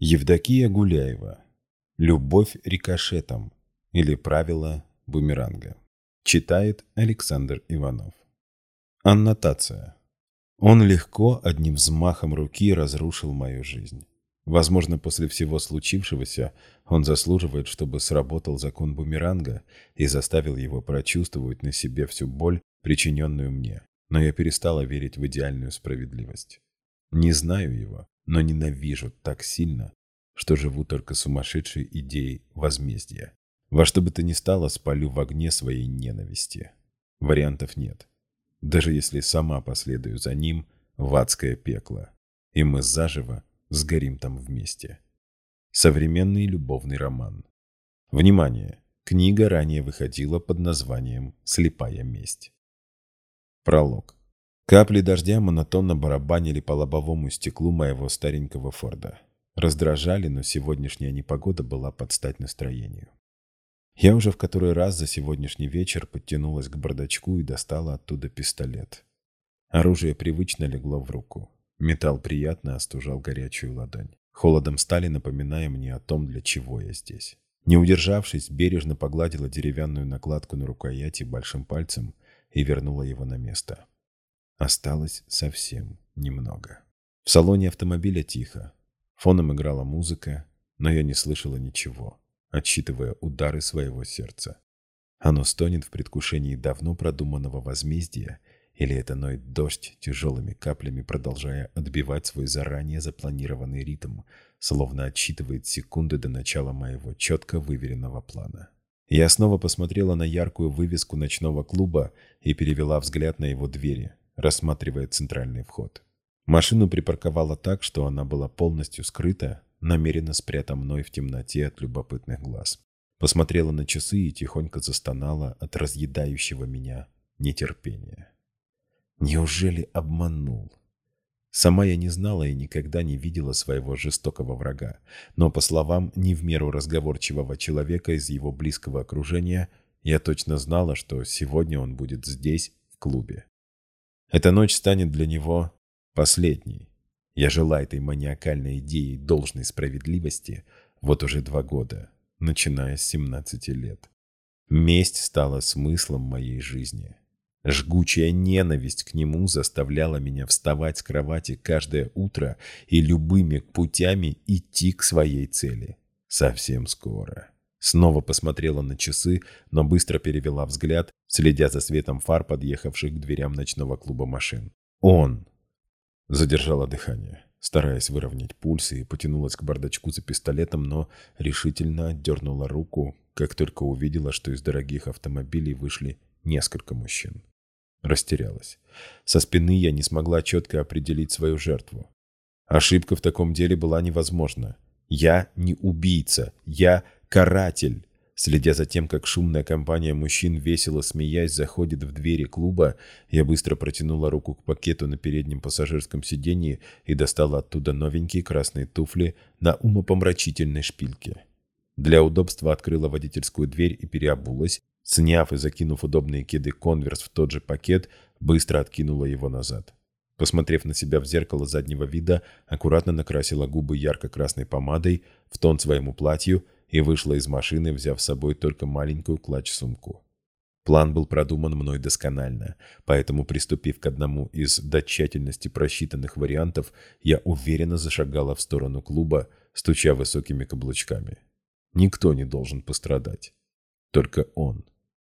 Евдокия Гуляева. Любовь рикошетом или правила бумеранга. Читает Александр Иванов. Аннотация. Он легко одним взмахом руки разрушил мою жизнь. Возможно, после всего случившегося он заслуживает, чтобы сработал закон бумеранга и заставил его прочувствовать на себе всю боль, причиненную мне. Но я перестала верить в идеальную справедливость. Не знаю его, но ненавижу так сильно, что живу только сумасшедшей идеей возмездия. Во что бы то ни стало, спалю в огне своей ненависти. Вариантов нет. Даже если сама последую за ним в адское пекло, и мы заживо сгорим там вместе. Современный любовный роман. Внимание! Книга ранее выходила под названием «Слепая месть». Пролог. Капли дождя монотонно барабанили по лобовому стеклу моего старенького Форда. Раздражали, но сегодняшняя непогода была под стать настроению. Я уже в который раз за сегодняшний вечер подтянулась к бардачку и достала оттуда пистолет. Оружие привычно легло в руку. Металл приятно остужал горячую ладонь. Холодом стали напоминая мне о том, для чего я здесь. Не удержавшись, бережно погладила деревянную накладку на рукояти большим пальцем и вернула его на место. Осталось совсем немного. В салоне автомобиля тихо. Фоном играла музыка, но я не слышала ничего, отсчитывая удары своего сердца. Оно стонет в предвкушении давно продуманного возмездия, или это ноет дождь, тяжелыми каплями продолжая отбивать свой заранее запланированный ритм, словно отсчитывает секунды до начала моего четко выверенного плана. Я снова посмотрела на яркую вывеску ночного клуба и перевела взгляд на его двери, рассматривая центральный вход. Машину припарковала так, что она была полностью скрыта, намеренно спрята мной в темноте от любопытных глаз. Посмотрела на часы и тихонько застонала от разъедающего меня нетерпения. Неужели обманул? Сама я не знала и никогда не видела своего жестокого врага, но, по словам не в меру разговорчивого человека из его близкого окружения, я точно знала, что сегодня он будет здесь, в клубе. Эта ночь станет для него последней. Я жила этой маниакальной идеей должной справедливости вот уже два года, начиная с 17 лет. Месть стала смыслом моей жизни. Жгучая ненависть к нему заставляла меня вставать с кровати каждое утро и любыми путями идти к своей цели. Совсем скоро. Снова посмотрела на часы, но быстро перевела взгляд, следя за светом фар, подъехавших к дверям ночного клуба машин. Он. Задержала дыхание, стараясь выровнять пульс, и потянулась к бардачку за пистолетом, но решительно отдернула руку, как только увидела, что из дорогих автомобилей вышли несколько мужчин. Растерялась. Со спины я не смогла четко определить свою жертву. Ошибка в таком деле была невозможна. Я не убийца, я каратель. Следя за тем, как шумная компания мужчин, весело смеясь, заходит в двери клуба, я быстро протянула руку к пакету на переднем пассажирском сиденье и достала оттуда новенькие красные туфли на умопомрачительной шпильке. Для удобства открыла водительскую дверь и переобулась, сняв и закинув удобные кеды конверс в тот же пакет, быстро откинула его назад. Посмотрев на себя в зеркало заднего вида, аккуратно накрасила губы ярко-красной помадой в тон своему платью и вышла из машины, взяв с собой только маленькую клатч-сумку. План был продуман мной досконально, поэтому, приступив к одному из до тщательности просчитанных вариантов, я уверенно зашагала в сторону клуба, стуча высокими каблучками. Никто не должен пострадать. Только он.